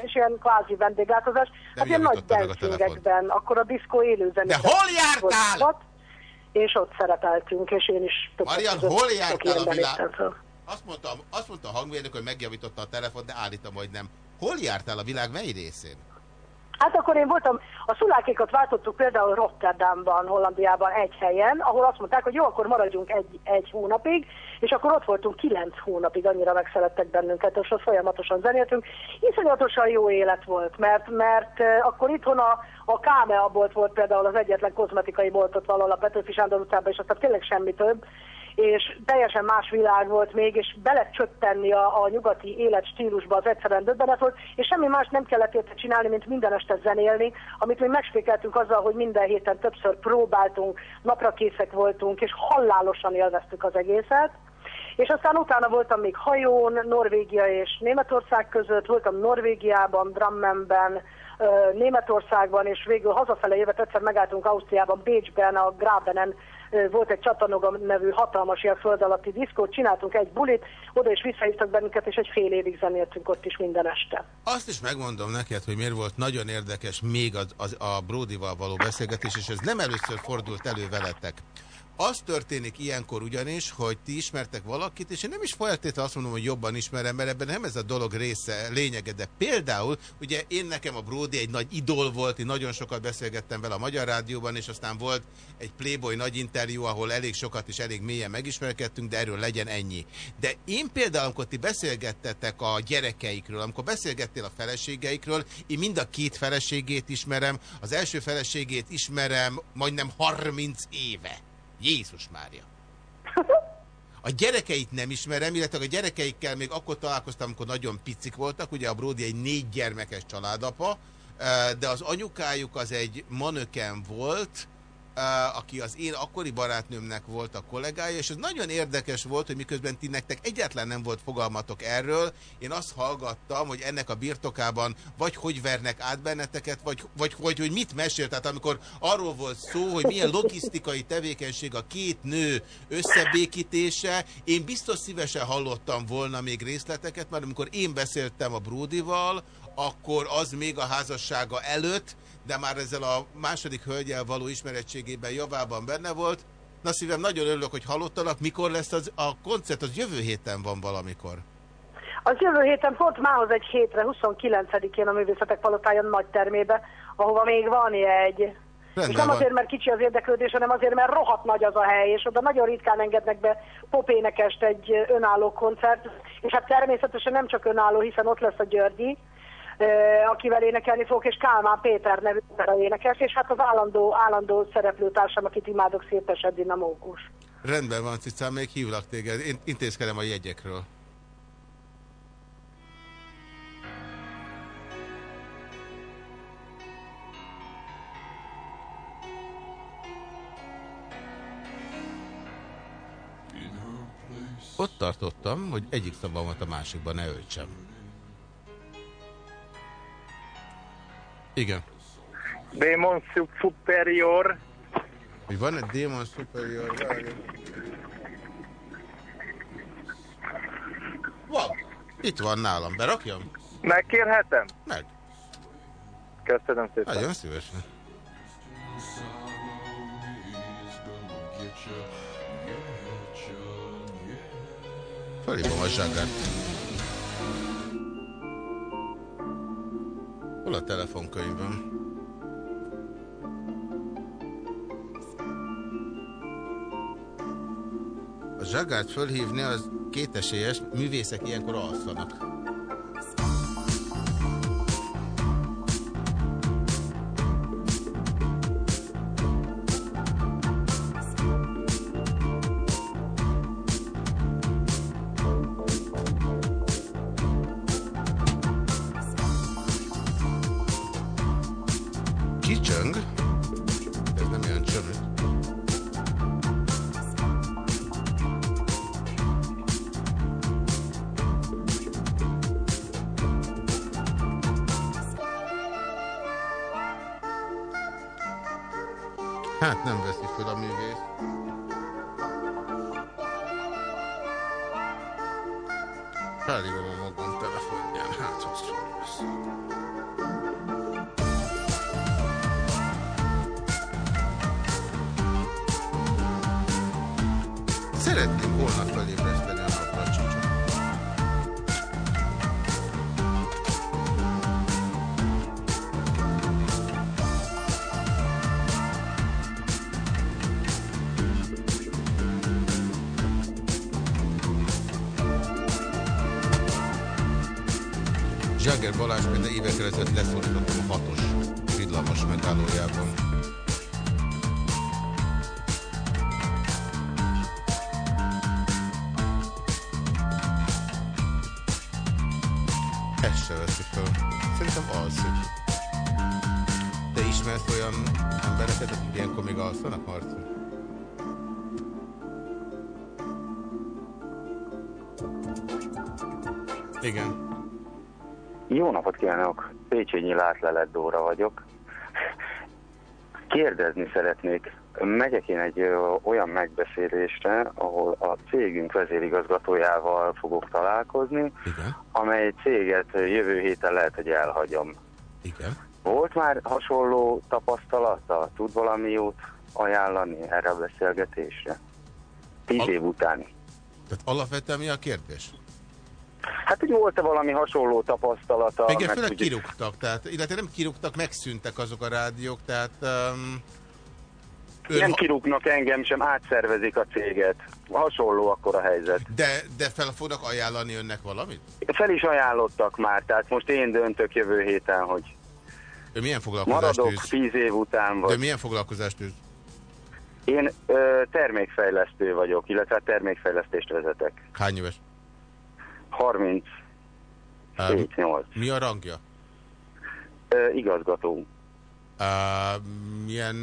és ilyen kvázi vendéglátozás. Hát ilyen nagy dancingekben, akkor a diszkó élő De hol jártál? És ott szerepeltünk, és én is Marian, hol jártál a világ? Azt mondta, azt mondta a hangmérnök, hogy megjavította a telefon, de állítom, hogy nem. Hol jártál a világ mely részén? Hát akkor én voltam, a szulákékat váltottuk például Rotterdamban, Hollandiában egy helyen, ahol azt mondták, hogy jó, akkor maradjunk egy, egy hónapig, és akkor ott voltunk kilenc hónapig, annyira megszerettek bennünket, és ott folyamatosan zenéltünk. Iszonyatosan jó élet volt, mert, mert akkor itthon a, a Kámea bolt volt például az egyetlen kozmetikai boltot valahol a Petőfi Sándor utcában, és aztán tényleg semmi több és teljesen más világ volt még, és belecsöppenni a, a nyugati életstílusba az egyszerűen döbbenet volt, és semmi más nem kellett érte csinálni, mint minden este zenélni, amit mi megspékeltünk azzal, hogy minden héten többször próbáltunk, napra készek voltunk, és halálosan élveztük az egészet. És aztán utána voltam még hajón, Norvégia és Németország között, voltam Norvégiában, Drammenben, Németországban, és végül hazafele jövet egyszer megálltunk Ausztriában, Bécsben, a Grabenen ö, volt egy Csatanoga nevű hatalmas ilyen föld alatti diszkót, csináltunk egy bulit, oda is visszahívtak bennünket, és egy fél évig zenéltünk ott is minden este. Azt is megmondom neked, hogy miért volt nagyon érdekes még az, az, a Brodival való beszélgetés, és ez nem először fordult elő veletek. Az történik ilyenkor ugyanis, hogy ti ismertek valakit, és én nem is feltétlenül azt mondom, hogy jobban ismerem, mert ebben nem ez a dolog része, lényege, de például, ugye én nekem a Brody egy nagy idol volt, én nagyon sokat beszélgettem vele a Magyar Rádióban, és aztán volt egy Playboy nagy interjú, ahol elég sokat és elég mélyen megismerkedtünk, de erről legyen ennyi. De én például, amikor ti beszélgettetek a gyerekeikről, amikor beszélgettél a feleségeikről, én mind a két feleségét ismerem, az első feleségét ismerem majdnem 30 éve. Jézus Mária! *laughs* A gyerekeit nem ismerem, illetve a gyerekeikkel még akkor találkoztam, amikor nagyon picik voltak, ugye a Bródi egy négy gyermekes családapa, de az anyukájuk az egy manöken volt, aki az én akkori barátnőmnek volt a kollégája, és ez nagyon érdekes volt, hogy miközben ti nektek egyáltalán nem volt fogalmatok erről, én azt hallgattam, hogy ennek a birtokában vagy hogy vernek át benneteket, vagy, vagy, vagy hogy mit mesél, tehát amikor arról volt szó, hogy milyen logisztikai tevékenység a két nő összebékítése, én biztos szívesen hallottam volna még részleteket, mert amikor én beszéltem a Bródival, akkor az még a házassága előtt, de már ezzel a második hölgyel való ismerettségében javában benne volt. Na szívem, nagyon örülök, hogy hallottalak. Mikor lesz az, a koncert? Az jövő héten van valamikor. Az jövő héten pont mához egy hétre, 29-én a Művészetek Palotája nagy termébe, ahova még van egy. és nem van. azért, mert kicsi az érdeklődés, hanem azért, mert rohadt nagy az a hely, és oda nagyon ritkán engednek be popénekest egy önálló koncert, és hát természetesen nem csak önálló, hiszen ott lesz a Györgyi, akivel énekelni fogok, és Kálmán Péter nevű opera énekes, és hát az állandó, állandó szereplőtársam, akit imádok, Szépes Edina Mókus. Rendben van, Cicám, még hívlak téged. Én intézkedem a jegyekről. Ott tartottam, hogy egyik szavamat a másikban ne öltsem. Igen. Démon Superior. Hogy van egy Demon Superior. Van. Itt van nálam, berakjam? Megkérhetem? Meg. Köszönöm szépen. Nagyon szívesen. Felhívom a zságát. Hol a telefonkönyvem? A zsagát fölhívni az kétesélyes, művészek ilyenkor alszanak. Kicsöng? Ez nem ilyen csöng. Hát nem veszi föl a művész. Kívánok! Pécsényi Látlelet Dóra vagyok. Kérdezni szeretnék, megyek én egy olyan megbeszélésre, ahol a cégünk vezérigazgatójával fogok találkozni, Igen. amely céget jövő héten lehet, hogy elhagyom. Igen. Volt már hasonló tapasztalata? Tud valami jót ajánlani erre a beszélgetésre? Tíz év utáni. Tehát alapvetően mi a kérdés? Hát, hogy volt-e valami hasonló tapasztalata? Meg főleg hogy- kirúgtak, tehát, illetve nem kirúgtak, megszűntek azok a rádiók, tehát... Um, Nem kirúgnak engem sem, átszervezik a céget. Hasonló akkor a helyzet. De, de fel fognak ajánlani önnek valamit? Fel is ajánlottak már, tehát most én döntök jövő héten, hogy Ő milyen foglalkozást maradok űz? tíz év után, De vagy milyen foglalkozást űz? én ö, termékfejlesztő vagyok, illetve termékfejlesztést vezetek. Hány éves? 30 Um, 8 mi a rangja? ö, igazgató. Uh, milyen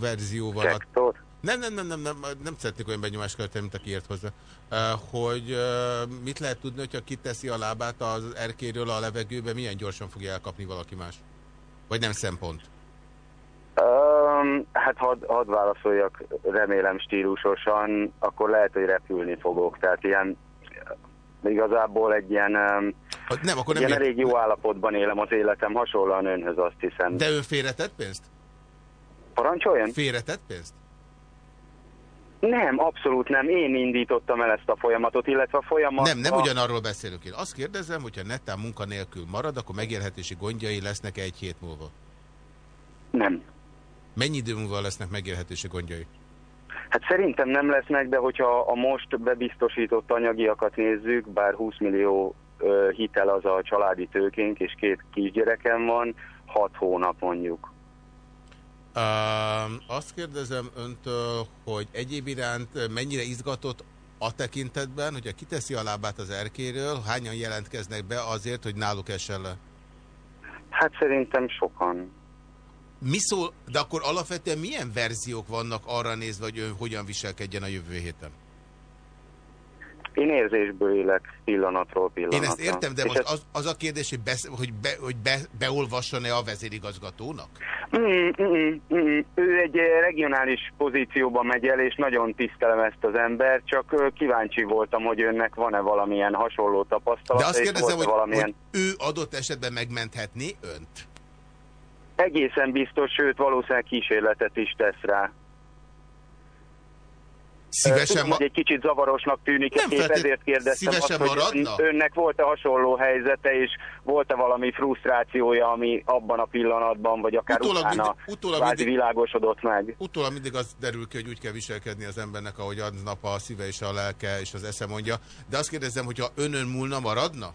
verzióval? Szektor? Nem, nem, nem, nem, nem, nem szeretnék olyan benyomást kelteni, mint aki ért hozzá. Uh, hogy uh, mit lehet tudni, hogyha kiteszi a lábát az erkéről a levegőbe, milyen gyorsan fogja elkapni valaki más? Vagy nem szempont? Um, hát hadd had válaszoljak, remélem stílusosan, akkor lehet, hogy repülni fogok. Tehát ilyen igazából egy ilyen, nem, akkor nem ilyen elég jó állapotban élem az életem, hasonlóan önhöz azt hiszem. De ön félretett pénzt? Parancsoljon? Félretett pénzt? Nem, abszolút nem. Én indítottam el ezt a folyamatot, illetve a folyamat... Nem, nem ugyanarról beszélünk én. Azt kérdezem, hogyha netán munkanélkül marad, akkor megélhetési gondjai lesznek -e egy hét múlva? Nem. Mennyi idő múlva lesznek megélhetési gondjai? Hát szerintem nem lesznek, de hogyha a most bebiztosított anyagiakat nézzük, bár 20 millió hitel az a családi tőkénk, és két kisgyerekem van, 6 hónap mondjuk. Um, azt kérdezem öntől, hogy egyéb iránt mennyire izgatott a tekintetben, hogyha kiteszi a lábát az erkéről, hányan jelentkeznek be azért, hogy náluk essen le? Hát szerintem sokan. Mi szól, de akkor alapvetően milyen verziók vannak arra nézve, hogy ön hogyan viselkedjen a jövő héten? Én érzésből élek pillanatról pillanatra. Én ezt értem, de most ez- az, az a kérdés, hogy, besz, hogy, be, hogy be, beolvasson-e a vezérigazgatónak? Mm, mm, mm, ő egy regionális pozícióban megy el, és nagyon tisztelem ezt az embert, csak kíváncsi voltam, hogy önnek van-e valamilyen hasonló tapasztalata, De azt kérdezem, hogy, valamilyen... hogy ő adott esetben megmenthetné önt? Egészen biztos, sőt valószínűleg kísérletet is tesz rá. Szívesen Tudom, ma- hogy egy kicsit zavarosnak tűnik, Nem kép, ezért kérdeztem azt, hogy maradna? ön- önnek volt-e hasonló helyzete, és volt-e valami frusztrációja, ami abban a pillanatban, vagy akár Utólag utána mindig- utólag mindig- világosodott meg? Utólag mindig az derül ki, hogy úgy kell viselkedni az embernek, ahogy aznap a szíve és a lelke és az esze mondja. De azt kérdezem, hogyha önön múlna, maradna?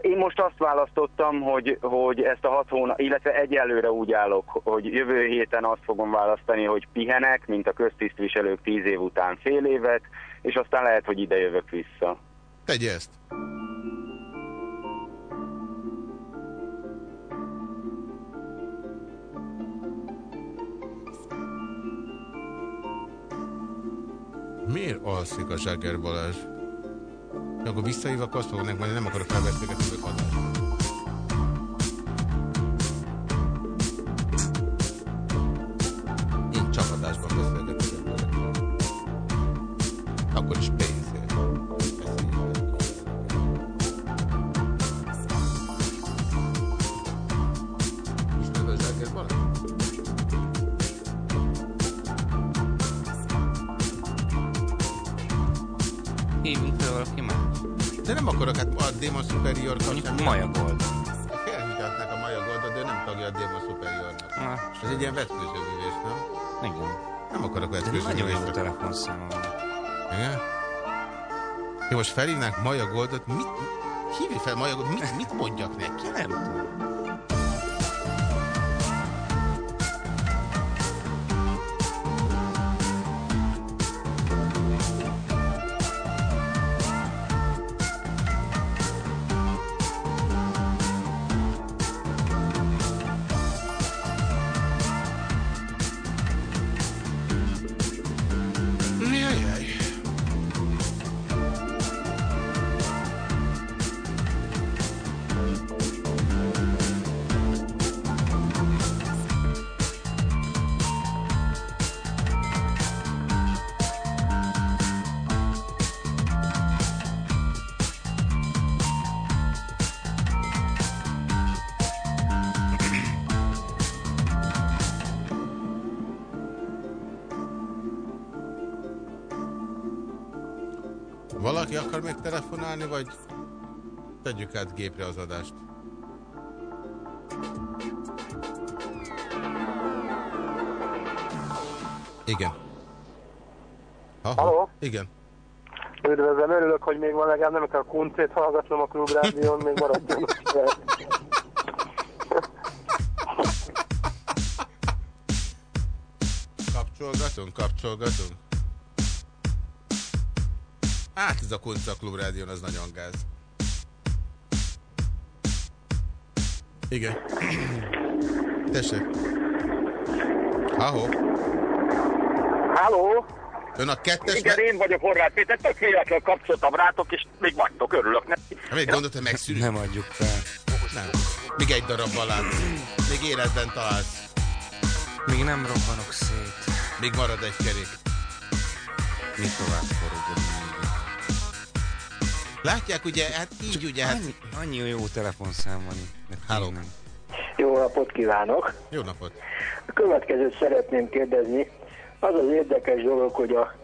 Én most azt választottam, hogy, hogy ezt a hat hónap, illetve egyelőre úgy állok, hogy jövő héten azt fogom választani, hogy pihenek, mint a köztisztviselők tíz év után fél évet, és aztán lehet, hogy ide jövök vissza. Tegye ezt. Miért alszik a Zságer Balázs? Akkor visszahívok, azt fognak mondani, nem akarok felbeszélgetni a adást. Vetkőzőművész, nem? Igen. Nem akarok De nagyon jó van. Igen? Jó, most felhívnánk Maja Goldot, mit... Hívj fel Maja Goldot, mit, mit mondjak neki? Nem tudom. Valaki akar még telefonálni, vagy tegyük át gépre az adást? Igen. Ha, Halló? Igen. Üdvözlöm, örülök, hogy még van legalább nem kell a kuncét hallgatnom a klubrádión, még maradjon. Kapcsolgatunk, kapcsolgatunk. Hát ez a Kunca Klub Rádión, az nagyon gáz. Igen. *clears throat* Tessék. Ahó. Háló? Ön a kettes... Igen, én vagyok Horváth Péter, tök véletlenül kapcsoltam rátok, és még vagytok, örülök neki. Ha még gondolt, hogy megszűnik? Nem adjuk fel. Nem. Még egy darab látsz. Még életben találsz. Még nem robbanok szét. Még marad egy kerék. Mi tovább forogom Látják, ugye, hát így ugye, hát... Annyi, annyi jó telefonszám van itt. Háló. Jó napot kívánok! Jó napot! A következőt szeretném kérdezni. Az az érdekes dolog, hogy a,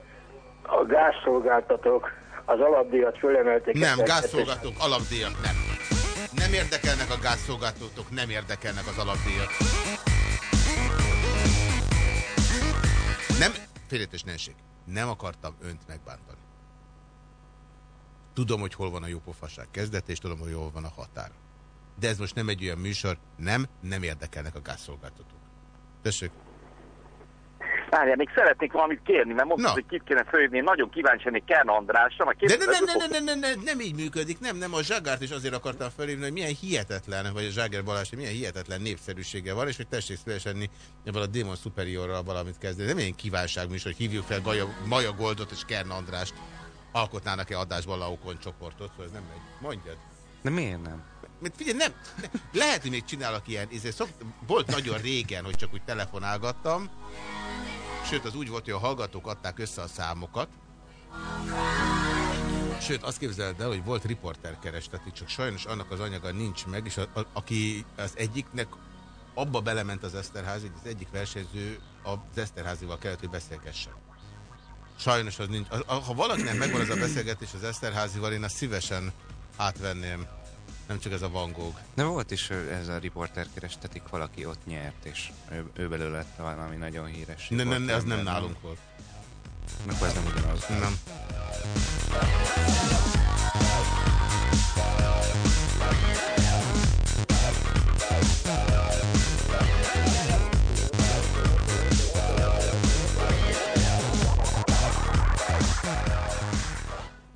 a gázszolgáltatók az alapdíjat fölemelték. Nem, 2002-es gázszolgáltatók, alapdíjak nem. Nem érdekelnek a gázszolgáltatók, nem érdekelnek az alapdíjak. Nem, félretésnenség. Nem akartam önt megbántani. Tudom, hogy hol van a jópofaság kezdete, és tudom, hogy hol van a határ. De ez most nem egy olyan műsor, nem, nem érdekelnek a gázszolgáltatók. Tessék. Várjál, még szeretnék valamit kérni, mert mondtad, hogy kit kéne fölhívni. Nagyon kíváncsi lennék Kern Andrásra, majd De nem, nem, nem, nem, nem, nem, nem így működik, nem, nem, a Zságárt is azért akartam felhívni, hogy milyen hihetetlen, vagy a Zságer Balázs, milyen hihetetlen népszerűsége van, és hogy tessék szívesen ebből a Demon Superiorral valamit kezdeni. Nem ilyen kívánság műsor, hogy hívjuk fel Gaja, Maja Goldot és Kern Andrást, alkotnának-e adásban Laukon csoportot, szóval ez nem megy. Mondjad. De miért nem? Mert figyelj, nem, lehet, hogy még csinálok ilyen, szok, volt nagyon régen, hogy csak úgy telefonálgattam, sőt, az úgy volt, hogy a hallgatók adták össze a számokat, Sőt, azt képzeld el, hogy volt riporter keresteti, csak sajnos annak az anyaga nincs meg, és a, a, aki az egyiknek abba belement az Eszterházi, hogy az egyik versenyző az Eszterházival kellett, hogy beszélgessen. Sajnos az nincs. Ha valakinek megvan az a beszélgetés az Eszterházival, én azt szívesen átvenném. Nem csak ez a Van Gogh. De volt is ez a riporter kerestetik, valaki ott nyert, és ő, ő belőle lett valami nagyon híres. Ne, ne, ne, az nem nálunk volt. Akkor ez nem ugyanaz. Nem.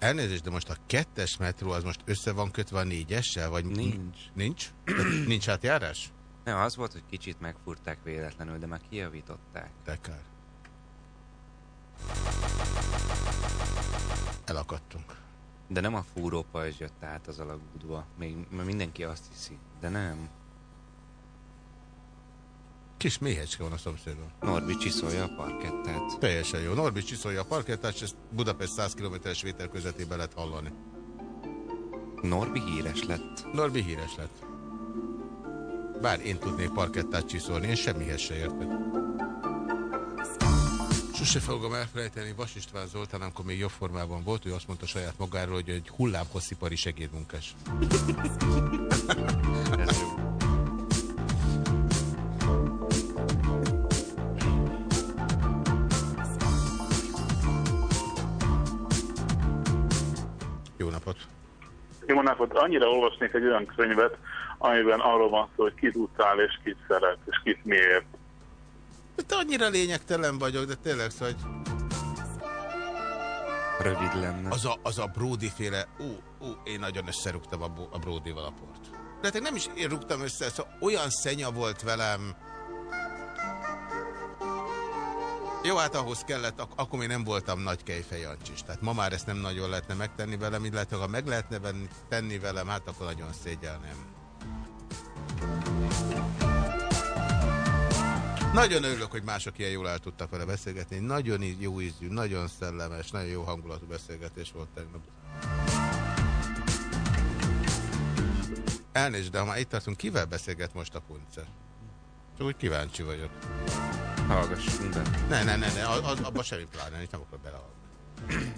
Elnézést, de most a kettes metró az most össze van kötve a négyessel? Vagy Nincs. Nincs? Tehát *clears throat* nincs átjárás? Nem, az volt, hogy kicsit megfurták véletlenül, de már kijavították. De kár. Elakadtunk. De nem a fúrópajzs jött át az alagútba. Még mert mindenki azt hiszi. De nem. Kis méhecske van a szomszédban. Norbi csiszolja a parkettát. Teljesen jó. Norbi csiszolja a parkettát, és ezt Budapest 100 km-es vétel közvetében lehet hallani. Norbi híres lett. Norbi híres lett. Bár én tudnék parkettát csiszolni, én semmihez se értek. Sose fogom elfelejteni, Vas István Zoltán, amikor még jobb formában volt, ő azt mondta saját magáról, hogy egy hullámhosszipari segédmunkás. Napot! Jó napot! Annyira olvasnék egy olyan könyvet, amiben arról van szó, hogy kit utál és kit szeret, és kit miért. Te annyira lényegtelen vagyok, de tényleg szóval, hogy Rövid lenne. az a, az a Brody féle, ó, ó, én nagyon összerúgtam a, a Brody-val a port. De hát nem is én rúgtam össze, szóval olyan szenya volt velem. Jó, hát ahhoz kellett, ak- akkor még nem voltam nagy kejfej Jancsis. Tehát ma már ezt nem nagyon lehetne megtenni velem, illetve ha meg lehetne tenni velem, hát akkor nagyon szégyelnem. Nagyon örülök, hogy mások ilyen jól el tudtak vele beszélgetni. Nagyon jó ízű, nagyon szellemes, nagyon jó hangulatú beszélgetés volt tegnap. Elnézést, de ha már itt tartunk, kivel beszélget most a punce? Csak úgy kíváncsi vagyok. Hallgassunk be. Ne, ne, ne, ne az, abba semmi pláne, itt nem akarok belehallgatni.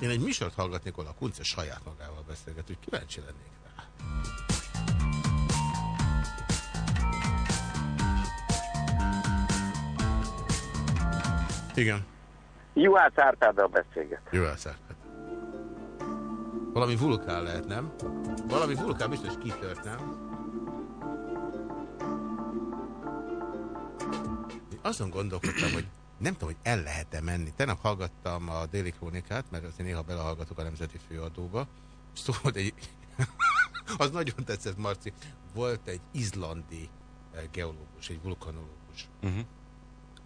Én egy műsort hallgatnék, ahol a kunce saját magával beszélget, úgy kíváncsi lennék rá. Igen. Juhász Árpáddal beszélget. Jó elszártad. Valami vulkán lehet, nem? Valami vulkán biztos kitört, nem? Én azon gondolkodtam, hogy nem tudom, hogy el lehet-e menni. Tegnap hallgattam a déli krónikát, mert azért néha belehallgatok a Nemzeti Főadóba. Szóval egy... *laughs* az nagyon tetszett, Marci. Volt egy izlandi eh, geológus, egy vulkanológus, Uh-huh.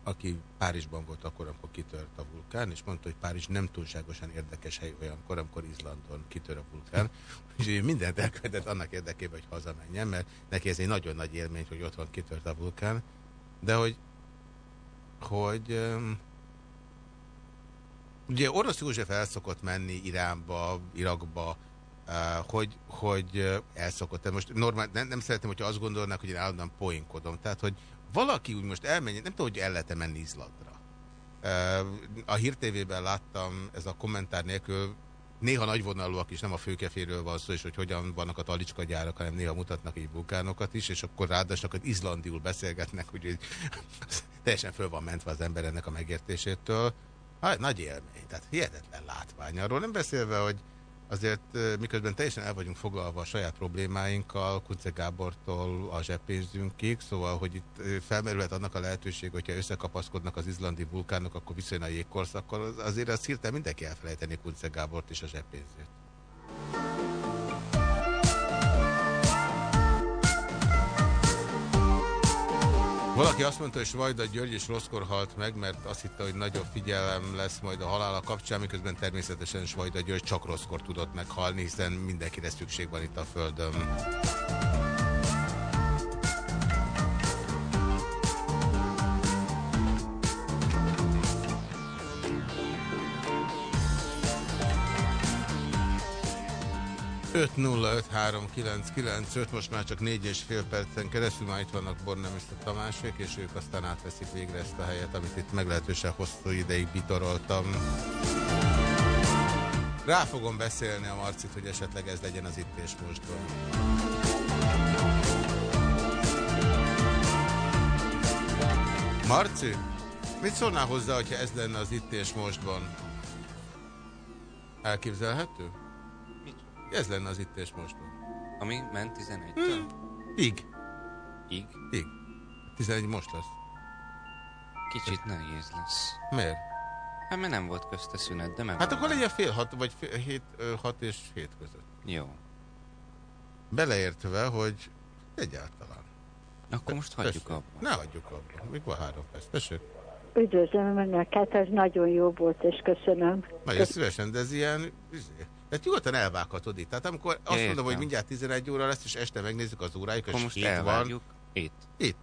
Aki Párizsban volt akkor, amikor kitört a vulkán, és mondta, hogy Párizs nem túlságosan érdekes hely olyankor, amikor Izlandon kitör a vulkán. *laughs* Ő mindent elkövetett annak érdekében, hogy hazamenjen, mert neki ez egy nagyon nagy élmény, hogy otthon kitört a vulkán, de hogy hogy ugye Orosz József el szokott menni Iránba, Irakba, hogy, hogy el szokott. Tehát most normál, nem, nem szeretném, hogyha azt gondolnák, hogy én állandóan poénkodom. Tehát, hogy valaki úgy most elmenjen, nem tudom, hogy el lehet -e menni Izlandra. A Hír TV-ben láttam, ez a kommentár nélkül, néha nagyvonalúak is, nem a főkeféről van szó, és hogy hogyan vannak a talicska gyárak, hanem néha mutatnak így vulkánokat is, és akkor ráadásul hogy izlandiul beszélgetnek, úgyhogy *laughs* teljesen föl van mentve az ember ennek a megértésétől. Hát, nagy élmény, tehát hihetetlen látvány. Arról nem beszélve, hogy azért miközben teljesen el vagyunk foglalva a saját problémáinkkal, Kunce Gábortól a zseppénzünkig, szóval, hogy itt felmerülhet annak a lehetőség, hogyha összekapaszkodnak az izlandi vulkánok, akkor viszonylag a jégkorszakkal, az- azért azt hirtelen mindenki elfelejteni Kunce Gábort és a zseppénzét. Valaki azt mondta, hogy Svajda György is rosszkor halt meg, mert azt hitte, hogy nagyobb figyelem lesz majd a halála kapcsán, miközben természetesen Svajda György csak rosszkor tudott meghalni, hiszen mindenkire szükség van itt a Földön. 5 most már csak négy és fél percen keresztül, már itt vannak Bornem és Tamásék, és ők aztán átveszik végre ezt a helyet, amit itt meglehetősen hosszú ideig bitoroltam. Rá fogom beszélni a Marcit, hogy esetleg ez legyen az itt és mostban. Marci, mit szólnál hozzá, hogyha ez lenne az itt és mostban? Elképzelhető? Ez lenne az itt és mostban. Ami ment 11-től? Ig. Ig? Ig. 11 most lesz. Kicsit nehéz lesz. Miért? Hát mert nem volt közte szünet, de meg Hát akkor legyen fél hat, vagy fél, hét, ö, hat és hét között. Jó. Beleértve, hogy egyáltalán. Akkor most hagyjuk abba. Ne hagyjuk abba. Még van három perc. Tessék. Üdvözlöm Önöket, ez nagyon jó volt, és köszönöm. Nagyon szívesen, de ez ilyen... izé, Tehát nyugodtan elvághatod itt. Tehát amikor azt Ja, mondom, hogy értem. mindjárt 11 óra lesz, és este megnézzük az órájuk, és most hét van. Itt. Itt.